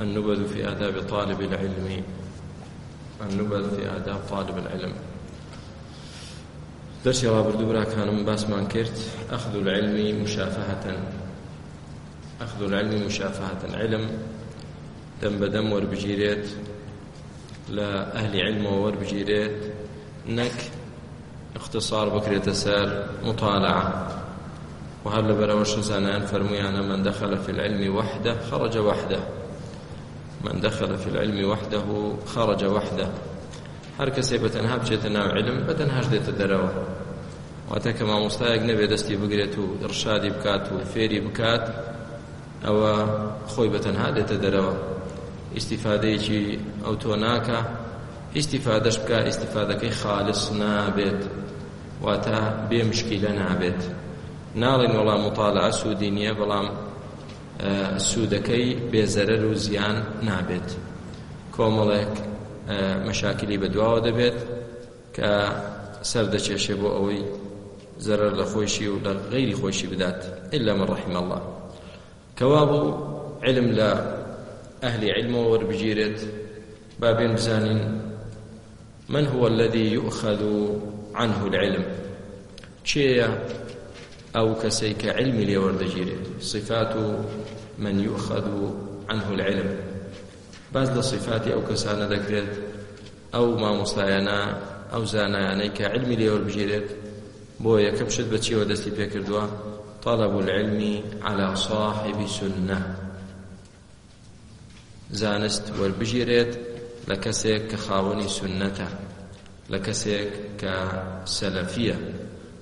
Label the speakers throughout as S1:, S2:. S1: النبذ في آداب طالب العلم النبذ في آداب طالب العلم درسي رابردو براكانم باسمان كرت أخذ العلم مشافهة أخذ العلم مشافهة علم دم بدم وربجيريت لأهل علم وربجيريت نك اختصار بكرة سار مطالعة وهل لبروش زنان فرميانا من دخل في العلم وحده خرج وحده من دخل في العلم وحده خرج وحده هر کسی به تنها بچێتە ناو علم بە تەنهاش دێتە دەرەوە واتە کە مامۆستایەک نەبێ دەستی بگرێت و ئڕشادی بکات و فێری بکات ئەوە خۆی بە تەنها دێتە دەرەوە ئیسیفادەیەکی ئەو تۆ ناکە ئیسیفادەش بکە ئیسیفادەکەی خالص نابێت واتە بێ مشکیلە نابێت ناڵین وەڵام مطالعە سوودی نییە بەڵام سوودەکەی بێزەرەر و زیان نابێت کۆمەڵێک مەشاکلی بەدواوە دەبێت کە سەردەچێشێ بۆ ئەوەی زەرەر لە خۆشی و لە غیری خۆشی بدات إلا من رحم الله کەوا بوو علم لە ئەهلی علمەوە وەربگیرێت با بێن بزانین من هو الذي يؤخذ عنه العلم چێە ئەو کەسەی کە علمی لێوەردەگیرێت صفات و من يؤخذ عنه العلم باز لە صفاتی ئەو کەسانە دەکرێت ئەو مامۆستایانە ئەو زانایانەی کە علمی لێوەربژێرێت بۆ یەکەم شت بە چیوە دەستی پێکردووە طلب العلم على صاحب سنة زانست وەربژێرێت لە کەسێک کە خاوەنی سنەتە لە کەسێک کە سەلەفیە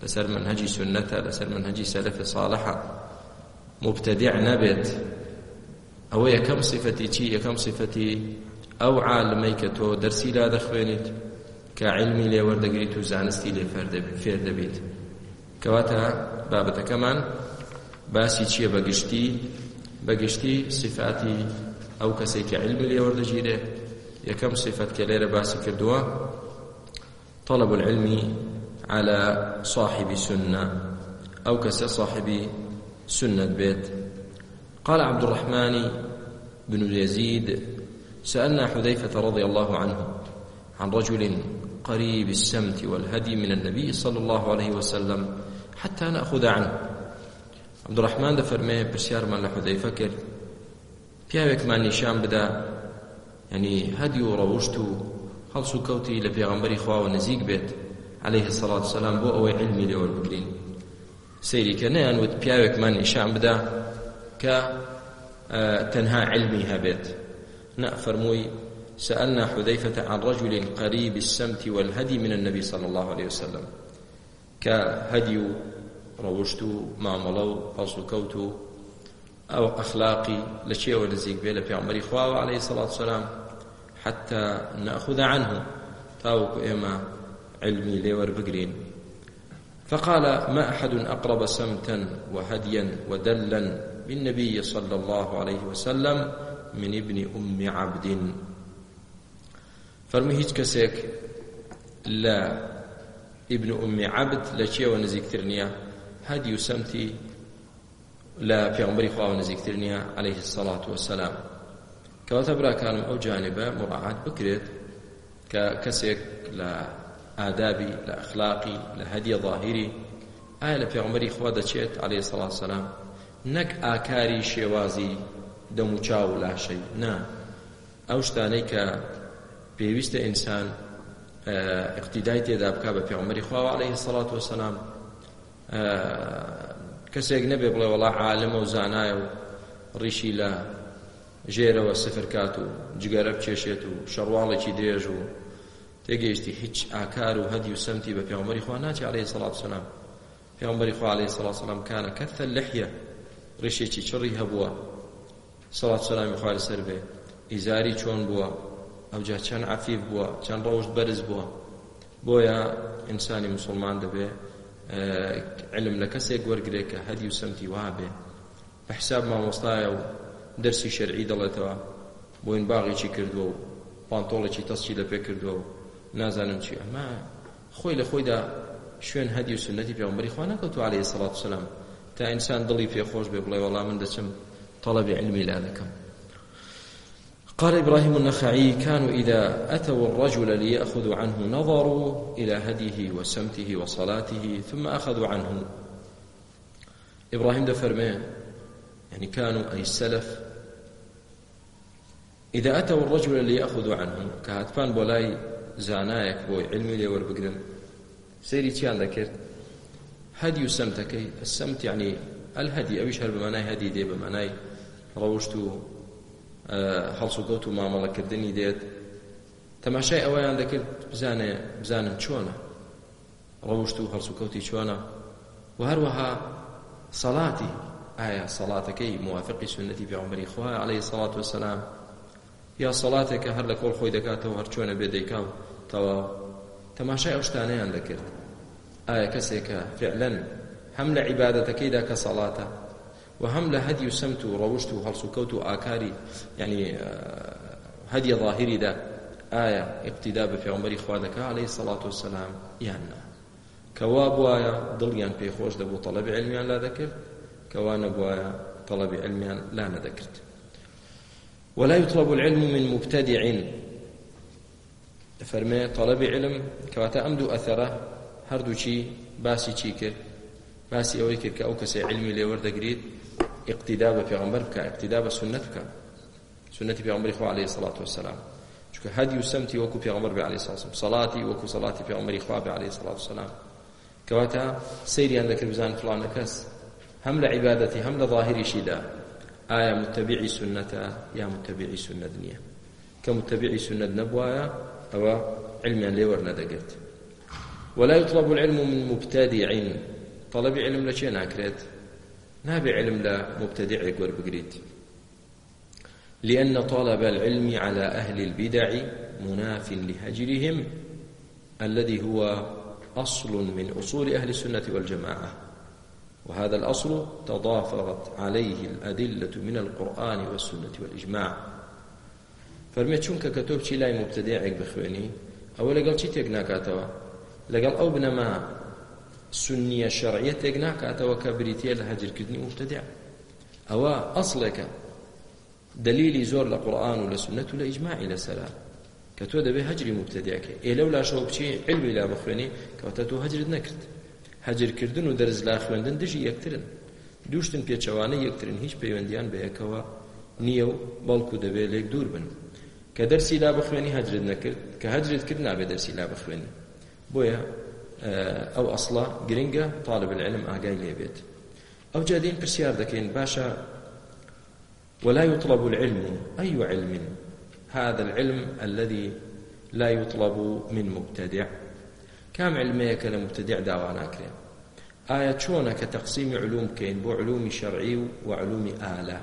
S1: لەسەر منهجی سنەتە لەسەر منهجی سەلەفی صالحە مبتدع نەبێت ئەوە یەکەم صفەتی چی یەکەم صفەتی ئەو عالمەی کە تۆ دەرسی لا دەخوێنیت کە علمی لێ وەردەگریت و زانستی لێ فێر دەبیت کەواتە بابەتەکەمان باسی چییە بەگشتی بەگشتی صفاتی ئەو کەسێک کە علمی لێ وەردەگیرێ یەکەم صفەت کە لێرە باسی کردووە طلب العلمی على صاحب سنة أو كس صاحب سنة بيت قال عبد الرحمن بن يزيد سألنا حذيفة رضي الله عنه عن رجل قريب السمت والهدي من النبي صلى الله عليه وسلم حتى نأخذ عنه عبد الرحمن دفرمي برسيار من لحذيفة كر پیاوێک ما نیشان بدا ینی هەدی و ڕەوشت و هەڵس و کەوتی لە پێغەمبەری خواوە نزیک بێت عليه الصلاة والسلام بۆ ئەوەی علمی لەوە بگرین سەیری کە نەیانوت پیاوێکمان نیشان بدا کە تەنها علمی هەبێت نە فەرمووی سألنا حذيفة عن رجل قريب السمت والهدي من النبي صلى الله عليه وسلم كهدي روشت معملو فصل كوتو أو أخلاقي لشيء ونزيق بيه لبي عمري خواه عليه الصلاة والسلام حتى نأخذ عنه تاوك إما علمي ليور بقرين فقال ما أحد أقرب سمتا وهديا ودلا بالنبي صلى الله عليه وسلم من ابن أم عبد فرمي هيج كسيك لا ابن أم عبد لا شيء ونزيك ترنيا هدي سمتي لا في عمري خواه ونزيك ترنيا عليه الصلاة والسلام كواتبرا كان أو جانبه مراعاة بكرت كسيك لا ئادابی لە ئەخلاقی لە هەدیە ظاهری ئایا لە پێغمبەری خوا دەچێت عەلەیهی سەڵا سەلام نەک ئاکاری شێوازی دەم و چاو و لاشەی نا ئەو شتانەی کە پێویستە ئینسان اقتیدای تێدا بکە بە پێغمبەری خواوە عەلەیهی سەڵات وەسەلام کەسێک نەبێ بڵێ وەڵا عالمە و زانایە و ڕیشی لە ژێرەوە سفر کات و جگەرە بچێشێت و شەڕواڵێکی درێژ و تێگەیشتی هیچ ئاکار و هەدی و سمتی بە پێغمبەری خوا ناچی عليه سەڵات سلام پێغمبەری خوا عليه سەڵات سلام کانە کەثە لەحیە ڕێشێکی چڕی هەبووە سەڵات سلامی خوا لەسەر بێ ئیزاری چۆن بووە ئەوجا چەند عفیف بووە چەند ڕەوشت بەرز بووە بۆیە ئینسانی مسلمان دەبێ علم لە کەسێک وەرگێت کە هەدی و سمتی وابێ بە حساب مامۆستایە و دەرسی شەرعی دەڵێتەوە بۆ این باغێکی کردووە و پانتۆڵێکی تەستی لە پێ کردووە نازانم چی ئەمە خۆی لە خۆیدا شوێن هەدی و سنەتی پێغمبەری خوا نەکەوتو عەلەیهی سەڵات وسەلام تا ئینسان دڵی پێخۆش بێ بڵێ وەڵام من دەچم طلب علمی لا دەکەم قال إبراهيم النخعي كانوا إذا أتوا الرجل ليأخذوا عنه نظروا إلى هديه وسمته وصلاته ثم أخذوا عنه إبراهيم دفرمي يعني كانوا أي السلف إذا أتوا الرجل ليأخذوا عنه كهاتفان بولاي زانایەک بۆی علمی لێ وەربگرن سەیری چیان دەکرد هەدی و سەمتەکەی سەمت یعنی ئەلهەدی ئەویش هەر بەمانای هەدی دێ بەمانای ڕەوشت و هەڵسوگەوت و مامەڵەکردنی دێت تەماشای ئەوەیان دەکرد بزانێ بزانم چۆنە ڕەوشت و هەڵسوکەوتی چۆنە و هەروەها سەڵاتی ئایا سەڵاتەکەی موافقی سنەتی پێغەمبەری خوا عەلەیهی سەڵات وەسەلام یا سەڵاتێکە هەر لە کۆڵ خۆی دەکاتەوە هەر چۆنە بێ دەیکاو تەواو تەماشای ئەو شتانەیان دەکرد ئایا کەسێکە فعلەن هەم لە عیبادەتەکەیدا کە سەڵاتە و هەم لە هەدی و سەمت و ڕەوشت و هەڵسوکەوت و ئاکاری یعنی هەدیە ظاهریدا ئایا ئیقتیدا بە پێغمبەری خوا دەکا عەلەیهی سەڵات وسەلام یان نا کەوا بواە دڵیان پێی خۆش دەبوو تەڵەبی علمیان لا دەکرد کەوا نەبواە تەڵەبی علمیان لا نەدەکرد ولا يطلب العلم من مبتدع فرمي طلب علم كواتا أمدو أثره هردو شي باسي شي كر باسی ئەوەی کرد کە ئەو کەسی علمی لێوەردەگریت اقتیدا بە پێغمبەر بکە اقتیدا بە سنت بکە سنتی پێغمبری خوا عليه الصلاة والسلام چونکە هەدی و سمتی وەکو پێغمبەر بە عليه الصلاة صلاتی وەکو صلاتی پێغمبری خوا بە عليه الصلاة والسلام کەواتە سەیریان دەکرد بزان فلان کەس هەم لە عیبادەتی هەم لە ظاهریشیدا ئایا متتەبیعی سنەتە یا متتەبیعی سنەت نییە کە متتەبیعی سنەت نەبواە ئەوە علمیان لێوە نەدەگرت ولا يطلب العلم من مبتدع طلب علم لە چێ ناکرێت نابێ علم لە مبتدعێک وەربگریت لأن طلب العلم على أهل البدع مناف لهجرهم الذي هو أصل من أصول أهل السنة والجماعة وهذا الأصل تضافرت عليه الأدلة من القرآن والسنة والإجماع فرمي چونك كتب شي لاي مبتدعك بخويني أو لقل شي تقناكاتوا لقل أو بنما سنية شرعية تقناكاتوا كبريتيا لهجر كدني مبتدع أو أصلك دليلي زور لقرآن ولسنة لإجماع لسلام كتو دبي هجري مبتدعك إيه لولا شو بشي علمي لا بخويني كوتتو هجر نكرت هەجرکردن و دەرزلا خوێندن دژی یەکترن دووشتن پێچەوانە یەکترن هیچ پەیوەندیان بە یەکەوە نییە و بەڵکو دەبێت لێک دوور بن کە دەرسی لا بخوێنی هەجرت نەکرد کە هەجرت کرد نابێت دەرسی لا بخوێنی بۆیە ئەو ئەسڵا گرنگە طالب العلم ئاگای لێبێت ئەو جادین پرسیار دەکەین باشە ولا يطلب العلم أي علم هذا العلم الذي لا يطلب من مبتدع کام علمەیەکە لە مبتدع داوا ناکرێن ئایا چۆنە کە تەقسیمی علوم بکەین بۆ علومی شەرعی و وعلومی ئالا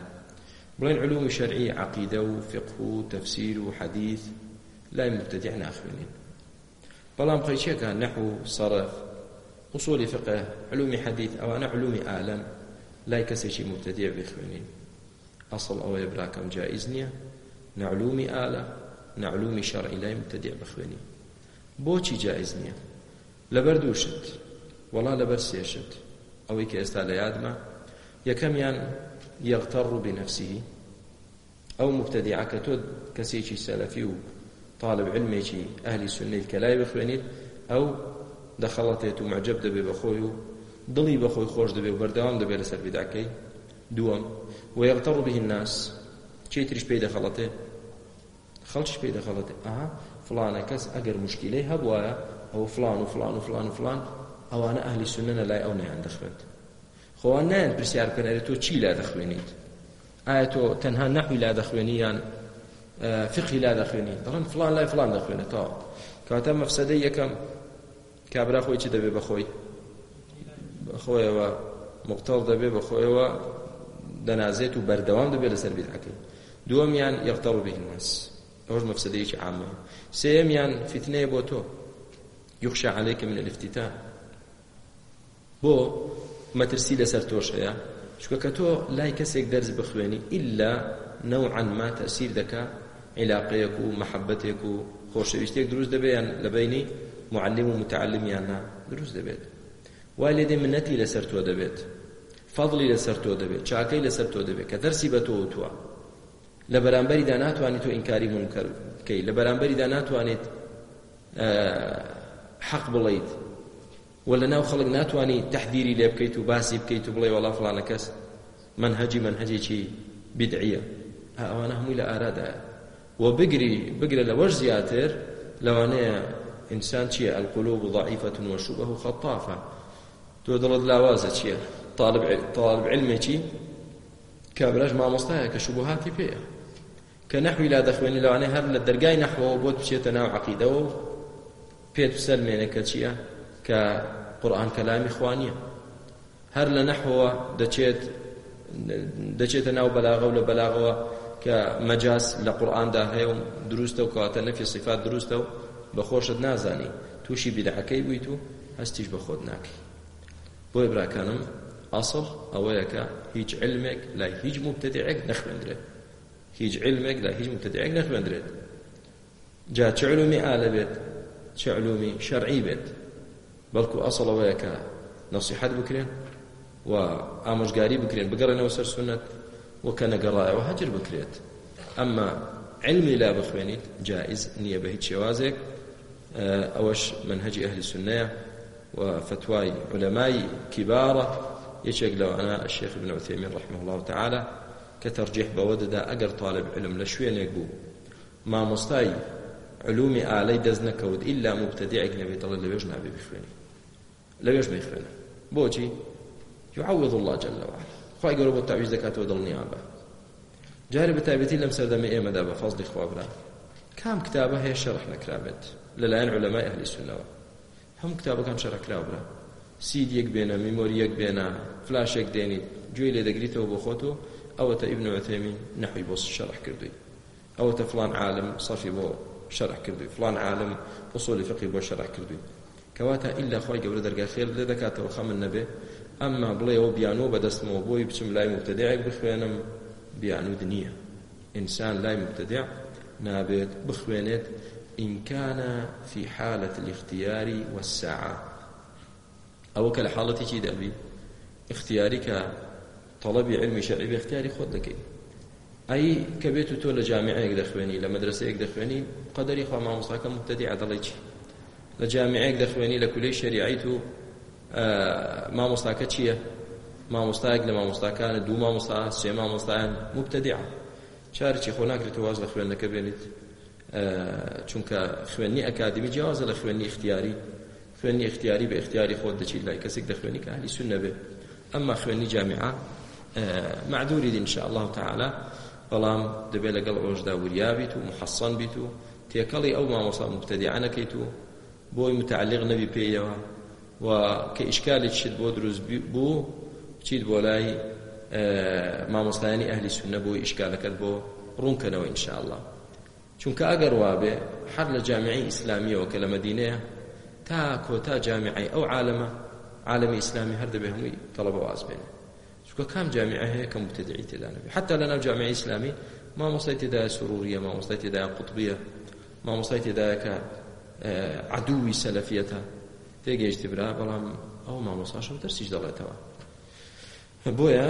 S1: بڵێن علومی شەرعی عەقیدە و فقه و تەفسیر و حەدیث لای مبتدع ناخوێنین بەڵام قەیچیەکان نەحو سەرف وصولی فقه علومی حەدیث ئەوانە علومی ئالەن لای کەسێکی مبتدع بخوێنین ئەسڵ ئەوەیە براکەم جائز نییە نە علومی ئالە نە علومی شەرعی لای مبتدع بخوێنین بۆچی جائز نییە لەبەر دووشت وەڵا لەبەر سێشت ئەوەی کە ئێستا لە یادمە یەکەمیان یەغتەڕ و بنەفسیهی ئەو مبتەدیعە کە تۆ کەسێکی سەلەفی و طالب علمێکی ئەهلی سنەی کە لای بخوێنیت ئەو دەخەڵەتێت و معجب دەبێ بەخۆی و دڵی بەخۆی خۆش دەبێ و بەردەوام دەبێت لەسەر بیداکەی دووەم و یەغتەڕ به الناس چی تریش پێی دەخەڵەتێ خەڵکیش پێی دەخەڵەتێ ئاها فلانە کەس ئەگەر مشکلەی هەبواە ئەو فلان و فلان و فلان و فلان ئەوانە ئەهلی سنەنە لای ئەو نەیان دەخوێت خۆیان نیان پرسیار بکەن ئەرێ تۆ چی لا دەخوێنیت ئایا تۆ تەنها نەحوی لا دەخوێنی یان فقهی لا دەخوێنی دەڵێن فلان لای فلان دەخوێنێتەوە کەواتە مەفسەدەی یەکەم کابرا خۆی چی دەبێ بەخۆی بەخۆیەوە مقتەڵ دەبێ بەخۆیەوە دەنازێت و بەردەوام دەبێت لەسەر بیدعەکەی دووەمیان یەقتەڵ به الناس ئەوش مەفسەدەیەکی عامە سێمیان فتنەیە بۆ تۆ يخشى عليك من الافتتان بۆ مەترسی لەسەر تۆش هەیە چکە کە تۆ لای کەسێک دەرز بخوێنی ئللا نەوعا ما تەسیر دەکا عیلاقەیەک و محەبەتێک و خۆشەویستێک دروست دەبێیان لەبینی معلم و متعلمیاننا دروست دەبێت وای لێدێ منەتی لەسەر تۆ دەبێت فضلی لەسەر تۆ دەبێت چاکەی لەسەر تۆ دەبێت کە دەرسی بە تۆ وتووە لە بەرامبەریدا ناتوانیت تۆ ئینکاری منکەر بکەی لە بەرامبەریدا ناتوانێت حەق بڵیت وە لە ناو خەڵک ناتوانانی تەحبیری لێ بکەیت و باسی بکەیت و بڵێ وڵا فلانە کەس من هەجی من هەجێکی بدعیە ئەوانە هەمووی لە ئارادایە وە بگری بگرە لەوەش زیاتر لەوانەیە ئینسان چییە ئەلقلوب ضعیفەت وەشوبە و خەتافە تۆ دڵت لاوازە چییە طالب علمێکی کابراش مامۆستایە کە شوبهاتی پێەیە کە نەحوی لا دەخوێنی لەوانەیە هەر لە دەرگای نەحەوە بۆت بچێتە ناو عقیدەوە پێت سەر مێنەکە چییە کە قورآن کەلامی خوانیە هەر لە نەحەوە دەچێت دەچێتە ناو بەلاغە و لە بەلاغەوە کە مەجاز لە قورآاندا هەیە و دروستە و کەواتە نەفی سیفات دروستە و بەخۆشت نازانی تووشی بیدعەکەی بوویت و هەستیش بە خۆت ناکەی بۆی براکانم ئاسڵ ئەوەیەکە هیچ علمێک لای هیچ مبتدعێک نەخوێندرێت هیچ علمێک لای هیچ مبتدعێک نەخوێندرێت جا چ علومی ئالە بێت چه علومی شەرعی بێت بەڵکو ئەسڵەوەیە کە نەسیحەت بکرێن و ئامۆژگاری بکرێن بگەڕێنەوە سەر سنت وەکە نەگەڕایەوە هەجر بکرێت ئەمما علمی لا بخوێنیت جائز نییە بە هیچ شێوازێک ئەوەش منهجی ئەهلی سنەیە و فتوای علەمای کیبارە یەکێک لەوانە الشيخ ابن عثيمين رحمه الله تعالى کە تەرجیح بەوە دەدا ئەگەر طالب علم لە شوێنێک بوو مامۆستای علومی ئالەی دەست نەکەوت ئللا مبتدعێک نەبێتەڵە لەوێژ نابێ بخوێنی لەوێژ بخوێنە بۆچی يعوض الله جل وعلا خی گەورە بۆ تاویز دەکاتەوە دڵنییا بە جارێ بەتابەتی لەم سەردەمە ئێمەدا بە فەزلی خوابرا کام کتابە هەیە شەڕح نەکرابێت لەلایەن علەمای ئەهلی سنەوە هەموو کتابەکان شەڕەکرابرا سیدیەک بێنە میمۆریەک بێنە فلاشێک دێنیت گوێی لێ دەگریتەوە بۆ خۆت و ئەوەتە ئیبن عثەیمین نەحوی بۆ شەڕح کردووی ئەوەتە فلان عالم سەفی بۆ شەرع کردووی فلان عالم ئوسولی فقی بۆ شەرع کردووی کەواتە ئیلا خی گەورە دەرگای خێر لێ دەکاتەوە خەمن نەبێ ئەمما بڵێ ئەوە بیانۆ بەدەستمەوە بۆی بچم لای مبتدعێک بخوێنم بیانود نییە ئینسان لای مبتدع نابێت بخوێنێت إن كان في حالة الاختيار والساعة أو كالحالة كي دابي اختيارك طلب علم شرعي باختياري خود لكي ئەی کە بێت و تۆ لە جامعەیەک دەخوێنی لە مەدرسەیەک دەخوێنی قەدەری خوا مامۆستاکە مبتدی عەدڵی چی لە جامعەیەک دەخوێنی لە کولەی شریعیت و مامۆستاکە چییە مامۆستایەک لە مامۆستاکانە دوو مامۆستا سێ مامۆستایان مبتدیع چارچی خۆ ناکرێت واز لە خوێندنەکە بێنیت چونکە خوێنی ئەکادمی جیازە لە خوێنی اختیاری خوێنی اختیاری بە اختیاری خۆت دەچیت لای کەسێک دەخوێنی کە هەلی سنە بێ ئەمما خوێنی جامعە معدوری ان شاء الله تعالى بەڵام دەبێت لەگەڵ ئەوشدا وریابیت و محەسەن بیت و تێکەڵی ئەو مامۆسا مبتەدیعانەکەیت و بۆی متعلق نەبی پێیەوە و کە ئیشکالێکشت بۆ دروست بوو بچیت بۆ لای مامۆستایانی ئەهلی سونە بۆی ئیشکالەکەت بۆ ڕوونکەنەوە ئینشاءله چونکە ئەگەر وابێ حەر لە جامعی ئیسلامیەوە کە لە مدینەیە تا کۆتا جامعی ئەو عالمە عالمی ئیسلامی هەر دەبێ هەمووی تەڵەبە واز بێنێت چونکە کام جامعه هەیە کە مبتدعی تێدا نەبێ حتا لەناو جامعه ئیسلامی مامۆستای تێدایە سروریە مامۆستای تێدایە قوتبیە مامۆستای تێدایە کە عدووی سەلەفیەتە تێگەیشتی برا بەڵام ئەو مامۆساشم تەرسیش دەڵێتەوە بۆیە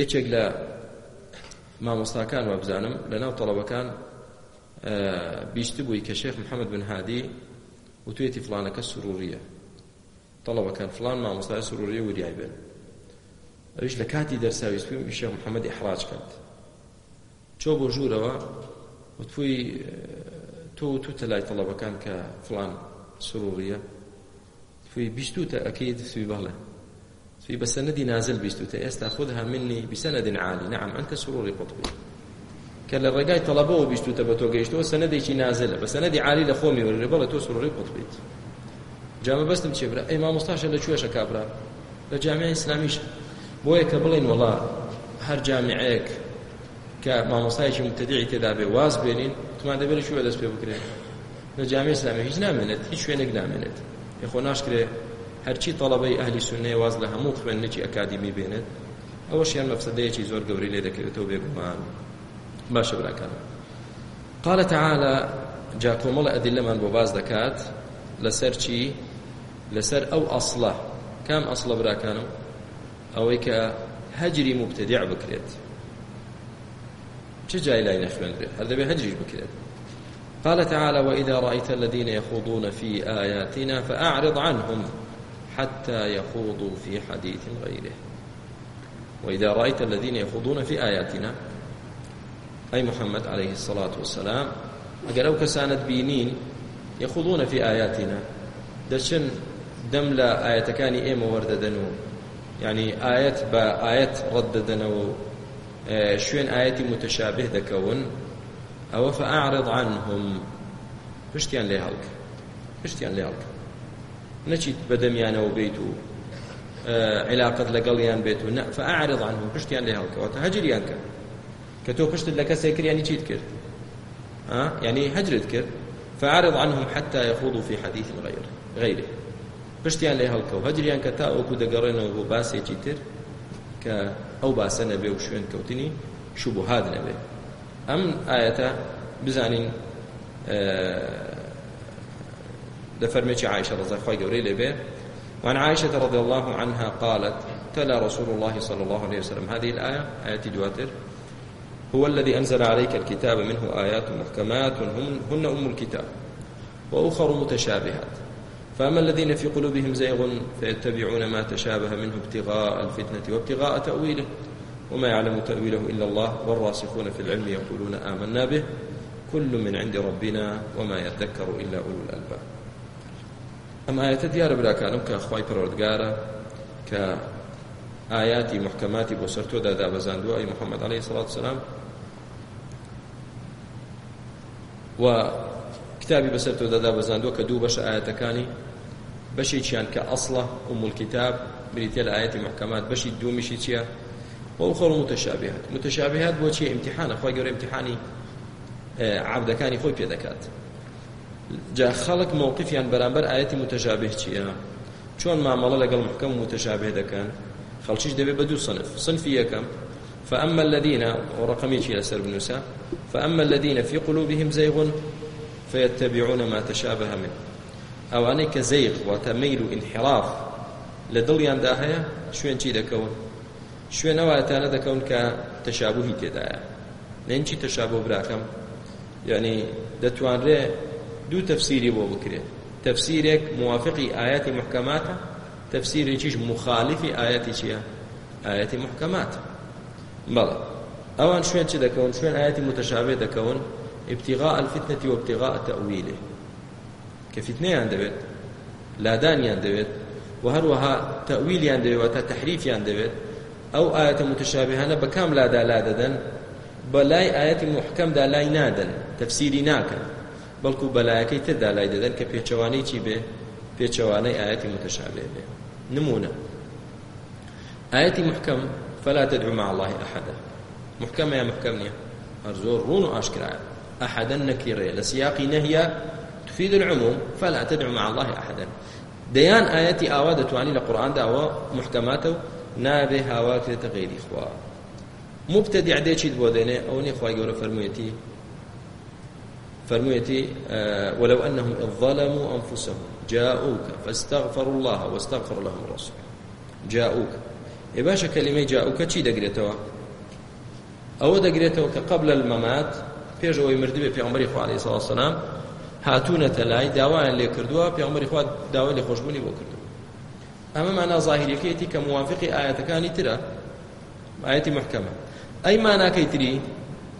S1: یەکێک لە مامۆستاکان وە بزانم لەناو تەڵەبەکان بیست بووی کە شێخ محەممەد بن هادی و توێتی فلانەکە سروریە تەڵەبەکان فلان مامۆستای سروریە وریای بێن ئەوش لە کاتی دەرساویسپی و شێخ محەممەد حراج کرد چۆ بۆ ژوورەوە وتپوی تۆ تو تەلای تەڵەبەکان کە فلان سروڕیە توی بیستوتە ئەەکەی دەسوی بەڵێ سوی بەسەنەدی نازل بیستوتە ئێستا خودها منی بسەنەدن عالی نعم ئەنتە سروڕی قوتبی کە لە ڕێگای تەڵەبەوە بیستوتە بە تۆ گەیشتەوە سەنەدێکی نازلە بە سەنەدی عالی لە خۆمی وەرێ بەڵێ تۆ سروڕی قوتبیت جامە بەستم چێبرا ئەی مامۆستاشە لە کوێشە کابرا لە جامعی ئیسلامیشە بۆیە کە بڵین وڵا هەر جامعەیەک کە مامۆسایکی متدیعی تێدا بێ واز بێنین تمان دەبێت شووە دەست پێ بکرێن لە جامعی اسلامی هیچ نامێنێت هیچ شوێنێک نامێنێت یخۆ ناشکرێ هەرچی تەڵەبەی ئەهلی سونەیە واز لە هەموو خوێندنێکی ئەکادمی بێنێت ئەوە شیان مەفسەدەیەکی زۆر گەوری لێ دەکەوێتەوە بێگومان باشە براکانە قال تعالى جا کۆمەڵە ئەدیلەمان بۆ باز دەکات لەسەر چی لەسەر ئەو ئەسڵە کام ئەسڵە براکانە ئەوەی کە هەجری مبتدیع بکرێت چه جای لای نەخوێندرێت هەر دەبێ هەجریش بکرێت قال تعالى وإذا رأيت الذين يخوضون في آياتنا فأعرض عنهم حتى يخوضوا في حديث غيره وإذا رأيت الذين يخوضون في آياتنا أي محمد عليه الصلاة والسلام أقل أو كسانت بينين يخوضون في آياتنا دشن دم لا آية كان إيم ورددنون ینی ئاەت بە ئاەت ڕەت دەدەنەوە و شوێن ئاەتی متەشابه دەکەون ئەوە فەعرض عنهم پشتیان لێ هەڵک پشتیان لێ هەڵک نەچیت بەدەمیانەوە بیت و علاقت لەگەڵیان بێت و فەعرض عنهم پشتیان لێ هەڵکەوەتە هەجریان کرد کە تۆ پشتت لە کەسێک کردیانی چیت کرد ینی هەجرت کرد فعرض عنهم حتى يخوضوا في حديث غيره غيره پشتیان لێ هەڵکە و هەجریان کە تا ئەوکو دەگەڕێنەوە بۆ باسێکی تر کە ئەو باسە نەبێ و شوێن کەوتنی شوبهات نەبێ ئەم ئاەتە بزانین لە فەرمێکی عایشە ڕزای خی گەورەی لێبێ وعن عائشة رضي الله عنها قالت تلا رسول الله صلى الله عليه وسلم هذه الآية آية دواتر هو الذي أنزل عليك الكتاب منه آيات محكمات هن أم الكتاب وأخر متشابهات فأما الذين في قلوبهم زيغ فيتبعون ما تشابه منه ابتغاء الفتنة وابتغاء تأويله وما يعلم تأويله إلا الله والراسخون في العلم يقولون آمنا به كل من عند ربنا وما يذكر إلا أولو الألباب أما آيات ديار بلا كانوا كأخواي برودقارة كآيات محكمات بوسرتو دا دا بزاندو أي محمد عليه الصلاة والسلام و كتابي بسرتو دا دا بزاندو كدو بش آياتكاني بەشێکیان کە ئەسڵە و ملکیتاب بریتە لە ئاەتی محکەمات بەشی دومیشی چییە بۆ خۆڵ متەشابهات متەشابهات بۆ چی امتحانە خۆی گەورە امتحانی عبدەکانی خۆی پێ دەکات جا خەڵک مووقفیان بەرامبەر ئاەتی متەشابه چییە چۆن مامەڵە لەگەڵ محکەم متەشابه دەکەن خەڵکیش دەبێت بە دوو سنف صنفی یەکەم فأما الذين ورقميتي لسر بن فأما الذين في قلوبهم زيغ فيتبعون ما تشابه منه ئەوانەی کە زەیق واتە مەیر و ئینحراف لە دڵیاندا هەیە شوێن چی دەکەون شوێن ئەوەتانە دەکەون کە تەشابوهی تێدایە نێنچی تەشابۆ براکەم یعنی دەتوانرێ دوو تەفسیری بۆ بکرێت تەفسیرێک موافقی ئاەتی محکەماتە تەفسیرێکیش مخالفی ئاەتی چییە ئاەتی محکەمات بەڵە ئەوان شوێن چی دەکەون شوێن ئاەتی متەشابێ دەکەون ابتغاء الفتنة وابتغاء تأويله کە فیتنەیان دەوێت لادانیان دەوێت و هەروەها تەویلیان دەوێت تا تحریفیان دەوێت ئەو ئاەتە متشابهانە بە کام لادا لا دەدەن بەلای ئاەتی محکەمدا لای نادەن تەفسیری ناکەن بەڵکو بەلایەکەی تردا لای دەدەن کە پێچەوانەی چی بێ پێچەوانەی ئاەتی متشابه بێ نمونە ئاەتی محکەم فلا تدعو مع الله أحدا محكمة يا محكمة هر زور رون واشكرا أحدا نكيرة لسياق نهيا تفيد العموم فلا تدعو مع الله أحدا ديان آياتي ئاوا دەتوانی لە قورآاندا ئەوە محکەماتە و نابێ هاواکرێتە غێری خوا مبتدع دێکیت بۆ دێنێ ئەو نی خوای گەورە فەرموویەتی فەرموویەتی ولو أنهم إذ ظلموا أنفسهم جاءوك فاستغفروا الله واستغفر لهم الرسول جاءوك إيه باشا كلمة جاءوك چی دەگرێتەوە ئەوە دەگرێتەوە کە قبل الممات پێش ئەوەی مردبێ پێغمبەری خوا عليه الصلاة والسلام هاتوونەتە لای داوایان لێ کردووە پێمەری خوا داوای لە خۆشببوونی بۆ کردو ئەمەمانە زاهیرەکەیەتی کە موواافقی ئاەتەکانی ترە ئاەتی محکەمە ئەی ماناکەی تری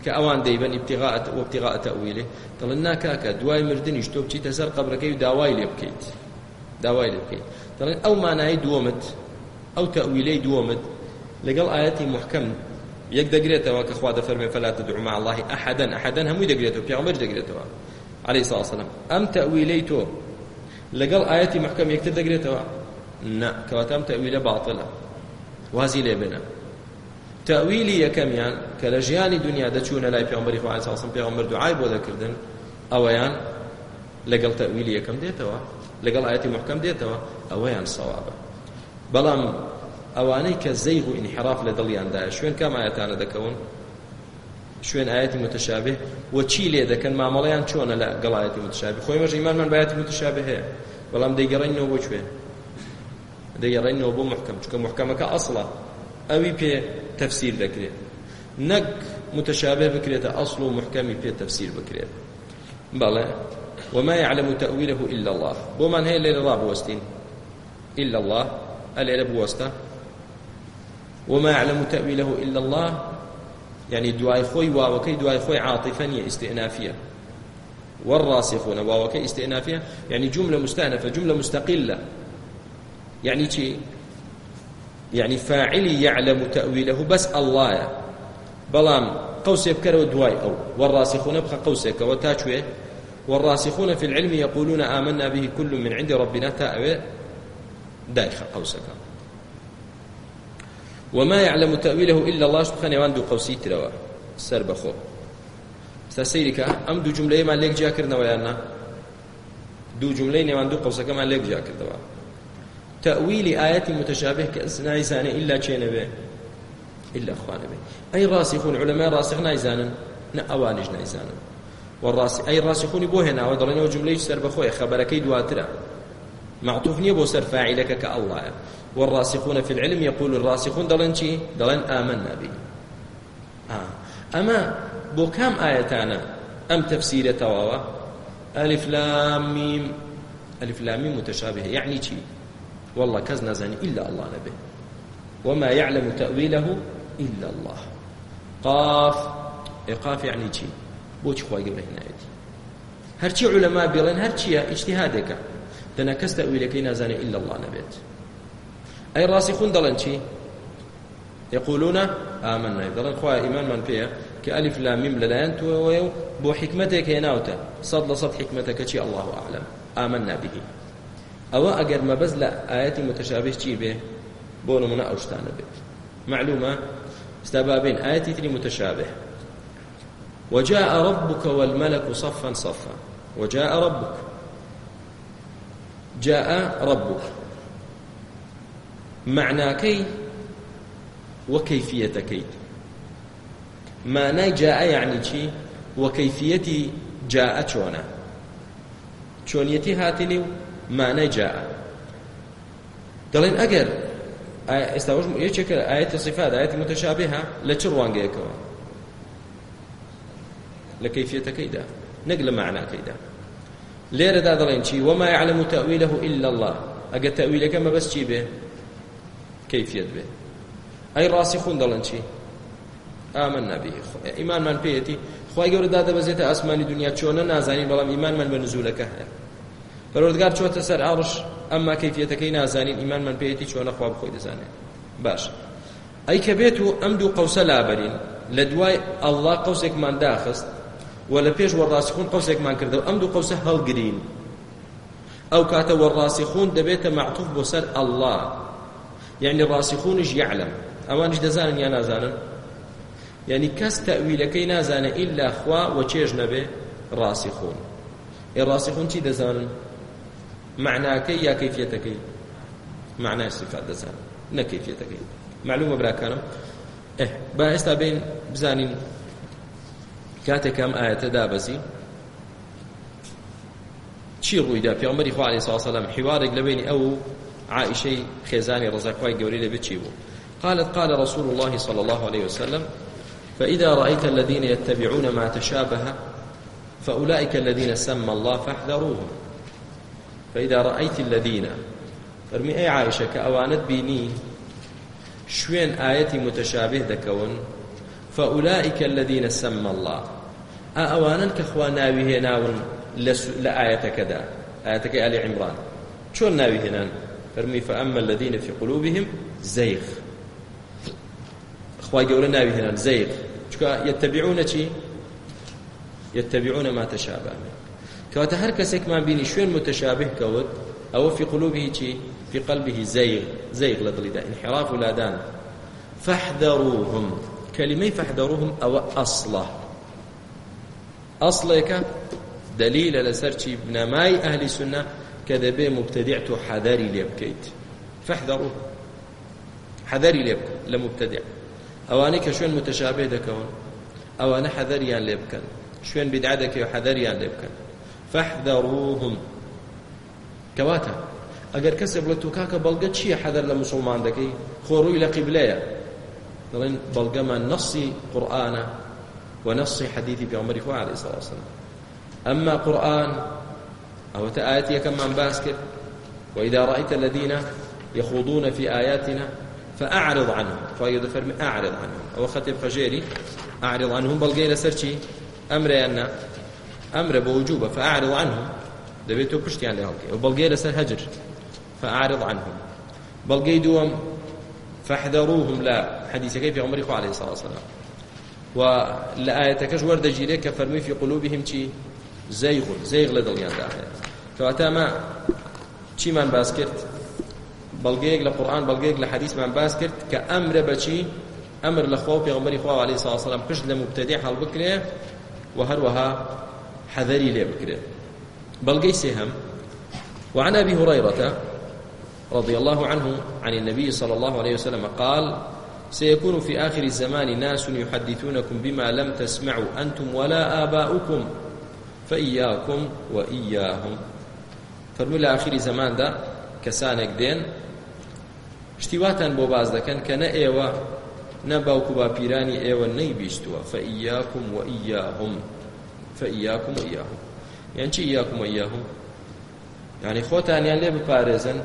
S1: کە ئەوان دەیبەن ابتغاءت وابتغاء تأویله دڵن ناکاکە دوای مردنیش تۆ بچیتە سەر قبرەکەی و داوای لێ بکەیت داوای لێ بکەیت دەڵێن ئەو مانایی دووەمت ئەو تەویلەی دووەمت لەگەڵ ئاەتی محکەم یەک دەگرێتەوە کە خوا دەفەرمێ فلا تدعو مع الله احدا احدا هەمووی دەگرێتەوە پێغەمبەر دەگرێتەوە عليه الصلاة والسلام أم تأويلي تو لقل آياتي محكم يكتر دقريتوا نا كواتام تأويل باطلة وازي لي بنا تأويلي يكميان يعني كالجياني دنيا دچونا لاي پیغمبري خو عليه الصلاة والسلام پیغمبر دعاي بودا كردن أويان لقل تأويلي يكم ديتوا لقل آياتي محكم ديتوا أويان صوابا بلام ئەوانەی کە زەیغ و ئینحراف لە دڵیاندا شوێن کام ئاەتانە دەکەون شوێن ئاەتی متشابه و چی لێ دەکەن مامەڵەیان چۆنە لە گەڵایەتی متشابه خۆی مەژ ایمانمان بەەتی متشابه هەیە بەڵام دەیگەڕێنەوە بۆ شوێن دەیگەڕێنەوە بۆ محکەم چکە محکەمەکە ئەسڵە ئەوی پێ تەفسیر دەکرێت نەک متشابه بکرێتە ئەسڵ و محکەمی پێ تەفسیر بکرێت بەڵێ وما يعلم تأويله إلا الله بومان هي ليلة راب وستين إلا الله الليلة بوسطة وما يعلم تأويله إلا الله يعني دوای خۆی واوەکەی دوای خۆی عاطفە نیە استئنافیە والراسخون واوەکە استئنافیە يعني جملة مستأنفة جملة مستقلة يعني چی يعني فاعلي يعلم تأويله بس الله بلام قوسي بكره دواي أو والراسخون بخ قوسك وتاچوي والراسخون في العلم يقولون آمنا به كل من عند ربنا تأوي دايخ قوسك وما يعلم تأويله إلا الله سبحانه وتعالى دو قوسي تروا سر بخو سيرك أم دو جملة ما لك جاكر نويانا دو جملة نوان دو قوسك ما لك جاكر دوا تأويل آيات متشابه كأسنا يزاني إلا چين به إلا أخوان به أي راسخون علماء راسخنا يزانن نأوانج نيزانن والراس أي راسخون بوهنا ودرنا جملة سر بخوي خبرك دواترا معطوف نییە بۆ سەر فاعلەکە کە ئەڵایە والراسخون في العلم يقول الراسخون دەڵێن چی دەڵێن ئامەنا به ئەمە بۆ کام ئاەتانە ئەم تەفسیرە تەواوە ئەلیف لام میم ئەلیف لام میم متشابهه یعنی چی والله کەس نازانی إلا الله نبێ وما يعلم تأويله إلا الله قاف قاف يعني چی بۆ چی خۆی گەورە هێنایەتی هەرچی علەما بێڵێن هەرچیە ئیجتیهادێکە دەنا کەس تەویلەکەی نازانێ إلا الله نەبێت ئەی ڕاستیخون دەڵێن چی يقولون آمنا دەڵێن خوا ئیمانمان پێە کە ئەلیف لام میم لەلایەن توەوەیە و بۆ حکمتێک هێناوتە سەد لە سەد حکمتەکە چی الله عالم آمنا به ئەوە ئەگەر مەبەز لە ئاەتی متەشابه چی بێ بۆ نمونە ئەو شتانە بێت معلومە استا بابين آياتي تري متشابه وجاء ربك والملك صفا صفا وجاء ربك جاء ربك معناكي وكيفيتكي معناي جاء يعني شي وكيفيتي جاء شونا چۆنیەتی هاتنی و مانای جا دەڵێن ئەگەر ئێستاوەش یەکێکە ئاەتە سیفات ئاەتی متەشابێها لە چ ڕوانگەیەکەوە لە کەیفیەتەکەیدا نەک لە معناکەیدا لێرەدا دەڵێن چی وما يعلم تأويله إلا الله ئەگە تەویلەکە مەبەست چی بێ کەیفیت بێ ئەی ڕاستی خون دەڵێن چی ئامن نبی ئیمانمان پێەتی خی گەورەدا دەبەزێتە ئاسمانی دنیا چۆنە نازانی بەڵام ئیمانمان بە نزولەکە هەیە بەرۆدگار چۆتە سەر ئاڕش ئەمما کەیفیەتەکەی نازانین ئیمانمان پێەتی چۆنە خوا بخۆی دەزانێت باش ئەی کە بێت و ئەم دوو قوسە لابەرین لە دوای ئەلله قوسێکمان داخست و لە پێش وەڕاستیخون قوسێکمان کردەوە ئەم دوو قوسە هەڵگرین ئەو کاتە وەڕاستیخون دەبێتە معتوف بۆ سەر ئەلله یعنی ڕاستیخونش یعلم ئەوانش دەزانن یا نازانن یعنی کەس تەویلەکەی نازانە ئیلا خوا و چێژ نەبێ ڕاستیخون ئێ ڕاستیخون چی دەزانن معناکەی یا کەیفیەتەکەی معنای صفات دەزانن نە کەیفیەتەکەی معلومە براکانم ئێ با ئێستا بین بزانین کاتێک ئەم ئاەتە دابەزی چی ڕوویدا پێمەری خوانی ساسەلم حیوارێک لەبینی ئەو عائشەی خێزانی ڕزەکوای گەورەی لەبێت چی بوو قالت قال رسول الله صلى الله عليه وسلم فإذا رأيت الذين يتبعون ما تشابه فأولئك الذين سمى الله فاحذروهم فإذا رأيت الذين فرمي أي عائشة كأوانت بيني شوين آيتي متشابه دكون فأولئك الذين سمى الله ئەوانن کە خوا ناوی هێناون لە ئاەتەکەدا ئاەتەکەی علی عیمران چۆن ناوی هێنان فەرمی فەئەممە الذین فی قلوبهم زەیغ خوا گەورە ناوی هێنان زەیغ چکە یتەبعونە چی یتەبعونە ما تەشابە کەواتە هەر کەسێکمان بینی شوێن متشابه کەوت ئەوە فی قلوبه چی في قلبه زيغ زيغ لضلدا انحراف لادان فاحذروهم كلمة فاحذروهم أو أصله ئەسڵێکە دلیلە لەسەر چی بنەمای ئەهلی سنە کە دەبێ مبتدیع تۆ حەدەری لێ بکەیت فەحدەڕوو حەدەری لێ بکە لە مبتدیع ئەوانەی کە شوێن متەشابێ دەکەون ئەوانە حەدەریان لێ بکەن شوێن بیدعا دەکەی و حەدەریان لێ بکەن فەحدەڕووهم کەواتە ئەگەر کەسێک بڵێت تو کاکە بەڵگە چییە حەدەر لە موسڵمان دەکەی خۆڕووی لە قیبلەیە دەڵێن بەڵگەمان نەسی قورآانە ونص حديث بيغمبري خو عليه الصلاة والسلام أما قرآن أو تآياتي كم من باسكت وإذا رأيت الذين يخوضون في آياتنا فأعرض عنهم فأيضا فرمي أعرض عنهم أو خطب خجيري أعرض عنهم بل قيل سرشي أمر أن أمر بوجوبة فأعرض عنهم دەبێت تۆ پشتیان لە هەڵکە و بەڵگەی لەسەر هەجر فعارض عنهم بەڵگەی دووەم فەحدەڕوهم لە حەدیثەکەی پێغەمبەری خوا عەلەیهی سەڵاسەلام و لە ئاەتەکەش وەردەگیرێت کە فەرمی فی قلوبهم چی زەیغ زەیغ لە دڵیاندا هەیە کەواتە ئەمە چیمان باس کرد بەڵگەیەک لە قورآن بەڵگەیەک لە حەدیثمان باس کرد کە ئەمرە بەچی ئەمر لە خوا و پێغەمبەری خوا عەلەیهی سڵا سەلام پشت لە مبتەدی هەڵبکرێ و هەروەها حەذەری لێ بکرێ بەڵگەی سێهەم وعن أبي هريرة رضي الله عنه عن النبي صلى الله عليه وسلم قال سيكون في آخر الزمان ناس يحدثونكم بما لم تسمعوا أنتم ولا آباؤكم فإياكم وإياهم فرمو لە آخری زەماندا کەسانێک دێن شتیواتان بۆ باز دەکەن کە نە ئێوە نە باوکو باپیرانی ئێوە نەیبیستووە فەئیاکم و ئیاهم فەئیاکم و ئیاهم یان چی ئیاکم و ئیاهم یعنی خۆتانیان لێ بپارێزن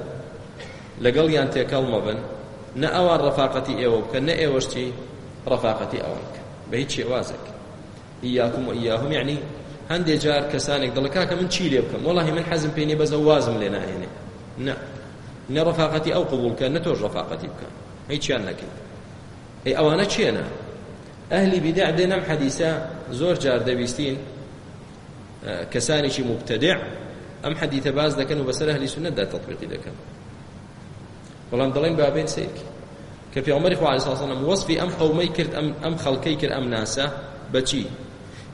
S1: لەگەڵیان تێکەڵ مەبن نە ئەوان ڕەفاقەتی ئێوە بکە نە ئێوەشتی ڕەفاقەتی ئەوان بکە بە هیچ شێوازێک ئیاکم و ئیاهم یعنی هەندێک جار کەسانێک دڵ کاکە من چی لێ بکەم وڵی من حەزم پێێنێ بەزە وازم لێ ناهێنێ نە نە ڕەفاقەتی ئەو قبول بکە نە تۆش ڕەفاقەتی بکە هیچیان نەکەین ئەی ئەوانە چێنە ئەهلی بیدع دێنەم حەدیسە زۆر جار دەویستین کەسانێکی مبتدع ئەم حەدیتە باز دەکەن و بەسەر هەلی سنەتدا تەطبیقی دەکەن بەڵام دەڵێن بابێت سێکی کە پێغمبەری خوا علیه السلام وەصفی ئەم قەومەی کرد ئەم ئەم خەڵکەی کرد ئەم ناسە بەچی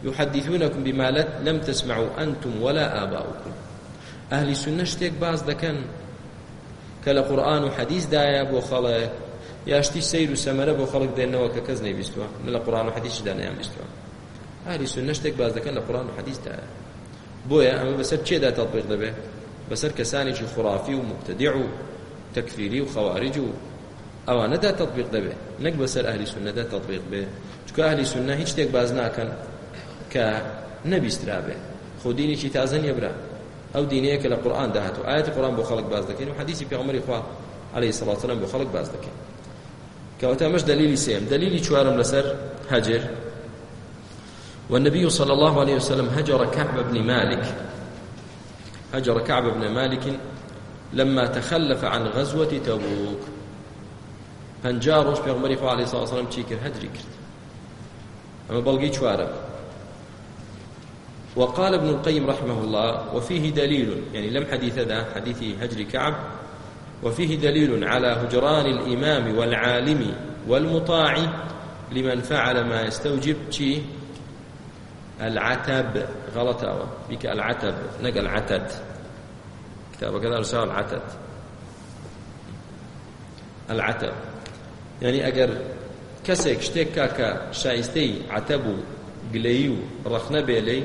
S1: يحدثونكم بما لم تسمعوا أنتم ولا آباؤكم أهل سنة شتێک باز دەکەن کە لە قورآن و حەدیث دایە بۆ خەڵێک یا شتی سیر و سەمەرە بۆ خەڵک دێنەوە کە کەس نەیبیستوە لە قورآن و حەدیثدا نەیانبیستوە ئاهلی سنە شتێک باز دەکەن لە قورآن و حەدیثدایە بۆیە ئەمە بەسەر چێدا تەڵبیق دەبێت بەسەر کەسانێکی خوڕافی و مبتدیع و تەکفیری و خەواریج و ئەوانەدا تطبیق دەبێ نەک بەسەر ئەهلی سونەدا تطبیق بێ چکە ئەهلی سونە هیچ شتێک باز ناکەن کە نەبیسترا بێ خۆ دینێکی تازە نیەبرا ئەو دینەیە کە لە قورآن داهات و ئاەتی قورآن بۆ خەڵک باز دەکەین و حەدیسی پێغەمبەری خوا عەلەیهی سەڵاتە وسەلام بۆ خەڵک باز دەکەین کەواتە ئەمەش دلیلی سێم دلیلی چوارم لەسەر هەجر والنبي صلى الله عليه وسلم هجر كعب بن مالك هجر كعب بن مالك لما تخلف عن غزوة تبوك پنجا ڕۆژ پێغمەری خوا عليه سلام چی کرد هەدری کرد ئەمە بەڵگەی چوارە وقال ابن القيم رحمه الله وفيه دليل يعني لم حديث ذا حديث هجر كعب وفيه دليل على هجران الإمام والعالم والمطاع لمن فعل ما يستوجب شي العتب غلطة بك العتب نقل عتد كتابة كذا رسالة العتت العتب يعني اگر کەسێک شتێک کاکە شایستەی عتەب و گلەیی و ڕەخنە بێلەی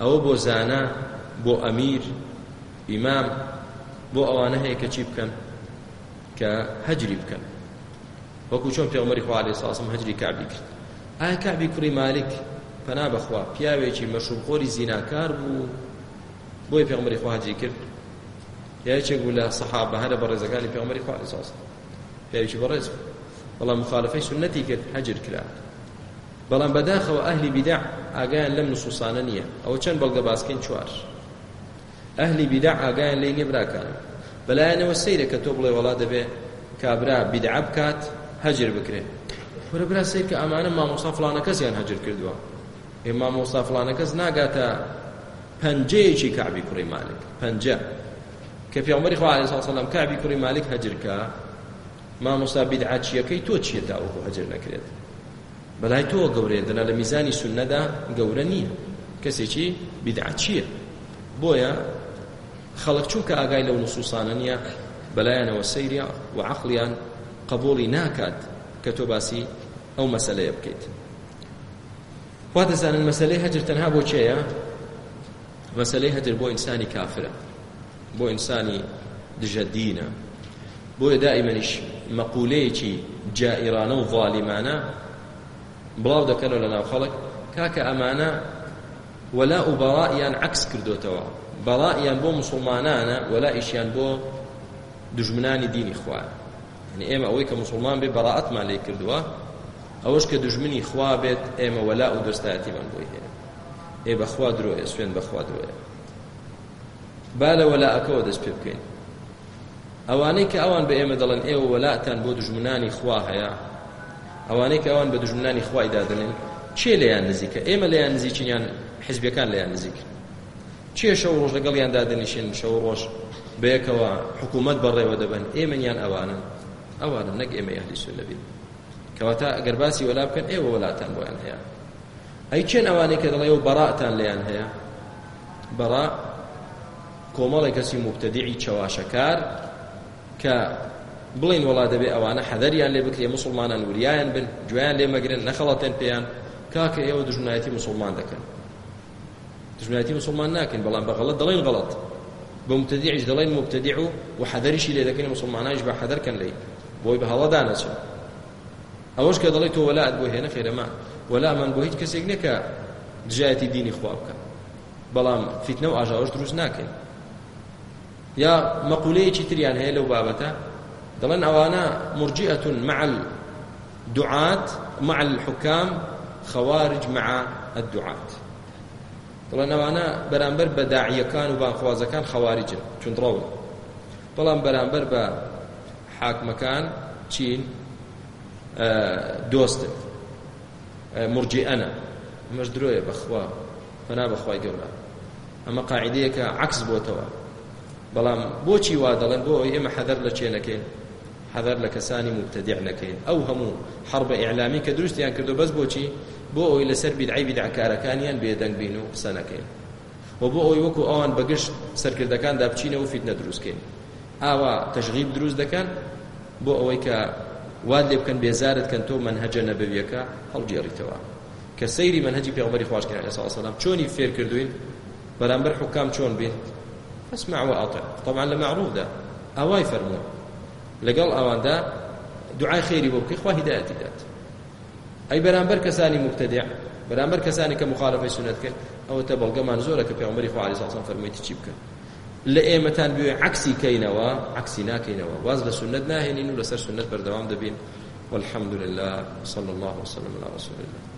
S1: ئەوە بۆ زانا بۆ ئەمیر ئیمام بۆ ئەوانە هەیە کە چی بکەن کە هەجری بکەن وەکو چۆن پێغمەری خوا عەلەیهی ساسم هەجری کابی کرد ئایا کابی کوڕی مالک پەنا بەخوا پیاوێکی مەشروبخۆری زیناکار بوو بۆی پێغمەری خوا هەجری کرد یەکێک بوو لە سەحابە هەرە بە ڕێزەکانی پێمەری خوا ئەساس پێویی بەڕێز بەڵام مخالفەی سنەتی کرد حەجر کرا بەڵام بەداخەوە ئەهلی بیدع ئاگایان لەم نسوسانە نییە ئەوە چەند بەڵگە باسکەین چوار ئەهلی بیدع ئاگایان لێ نێبراکانە بەلایەنەوە سەیرە کە تۆ بڵێ وڵات دەبێ کابرا بیدع بکات هەجر بکرێت وەرە برا سەیر کە ئەمانە مامۆستا فلانە کەسیان هەجر کردووە ئێ مامۆستا فلانە کەس ناگاتە پەنجەیەکی کابی کوڕی مالک پەنجە کە پێمەری خوا ساڵم کابی کوڕی مالک هەجرکە مامۆستا بیدعاچیەکەی تۆ چیە تا ئەوکو هەجر نەکرێت بەلای تۆ گەورێ دەنا لە میزانی سنەدا گەورە نییە کەسێکی بیدعاچیە بۆیە خەڵک چونکە ئاگای لەو نوسوسانە نیە بەلایەنەوە سەیریا و عقلیان قبولی ناکات کە تۆ باسی ئەو مەسلەیە بکەیت وا دەزانن مەسلەی هەجر تەنها بۆ چێە مەسلەی هەجر بۆ ئینسانی کافرە بۆ ئینسانی دژە دینە بۆیە دائیمەنیش مەقولەیەکی جائیرانە و ظالیمانە بڵاو دەکەنەوە لە ناو خەڵک کاکە ئەمانە وەلا و بەڵائیان عەکس کردوتەوە بەڵائیان بۆ مسلمانانە وەلا ئیشیان بۆ دژمنانی دینی خوایە یعنی ئێمە ئەوەی کە مسلمان بێ بەڕاعەتمان لێ کردووە ئەوەش کە دژمنی خوا بێت ئێمە وەلا و دەستایەتیمان بۆی هەیە ئێ بەخوا درۆیە سوێن بەخوا درۆیە با لە وەلاەکەەوە دەست پێ بکەین ئەوانەی کە ئەوان بە ئێمە دەڵێن ئێوە وەلاتان بۆ دژمنانی خوا هەیە ئەوانەی کە ئەوان بە دژمنانی خوایدا دەڵێن چێ لیان نزیکە ئێمە لیان نزیکیان حزبەکان لیان نزیک چێشە ڕۆژ لەگەڵیان دادنیشن شەو ڕۆژ بەیەکەوە حکوومەت بەڕێوە دەبن ئێمەیان ئەوانن ئەوانە نەک ئێمە یاهلی سولەبین کەواتە ئەگەر باسی وەلا بکەن ئێوە وەلاتان بۆیان هەیە ئەی چێن ئەوانەی کە دەڵێ و بەڕاتان لیان هەیە بەڕ کۆمەڵی کەسی مبتدیعی چەواشەکار کە بڵین وڵا دەبێ ئەوانە حەدەریان لێ بکرێ مسلمانان وریایان بن گویان لێ مەگرن نەخەڵەتێن پێیان کاکە ئێوە دژنایەتی مسلمان دەکەن دژنایەتی مسلمان ناکەن بەڵام بەغەڵت دەڵێن غەڵەت بە مبتدیعیش دەڵێن مبتدیع و و حەدەریشی لێ دەکەن مسلمانانیش بە حەدەرکەن لێی بۆی بە هەڵەدا نەچن ئەوەش کە دەڵێت تۆ وەلاەت بۆ هێنە خێرەما وەلامان بۆ هیچ کەسێک نەکە دژایەتی دینی خوا بکە بەڵام فیتنە و ئاژاوش دروست ناکەین یا مەقولەیەکی تریان هەیە لەو بابەتە دەڵێن ئەوانە مرجئة مع الدعاة مع الحكام خوارج مع الدعاة دەڵێن ئەوانە بەرامبەر بە داعیەکان و بانخوازەکان خەواریجن چون ڕەون بەڵام بەرامبەر بە حاکمەکان چین دۆستن مرجئەنە مەش درۆیە بەخوا فەنا بەخوای گەورە ئەمە قاعدەیەکە عکس بۆتەوە بەڵام بۆچی وا دەڵێن بۆ ئێمە حەدەر لە چێ نەکەین حەدەر لە کەسانی مبتدیع نەکەین ئەو هەموو حرب ئیعلامی کە دروستیان کردو بەس بۆچی بۆ ئەوی لەسەر بیدعی بیدعکارەکانیان بێدەنگ بین و قسە نەکەین و بۆ ئەوی وەکو ئەوان بەگشت سەرکردەکاندا بچینە و فیتنە دروستکەین ئاوا تەشغیب دروست دەکەن بۆ ئەوەی کە واد لێ بکەن بێزارت کەن تۆ منهەجە نەبەویەکە هەڵگێڕیتەوە کە سەیری منهەجی پێغمبەری خواشکرد علیه السلام چۆنی فێر کردوین بەرامبەر حکام چۆن بین اسمع وأطع طبعا لمعروف ده أواي فرمو لقل أوان ده دعاء خيري بوكي خواه هدايتي دات أي برامبر كساني مبتدع برامبر كساني كمخالفة سنة كن أو تبلغ من زورك في عمري خواه عليه الصلاة والسلام فرميتي تشيبك لە ئێمەتان بێ عکسی کەینەوە عکسی ناکەینەوە واز لە سنت ناهێنین و لەسەر سنت بەردەوام دەبین والحمد لله صلى الله وسلم على رسول الله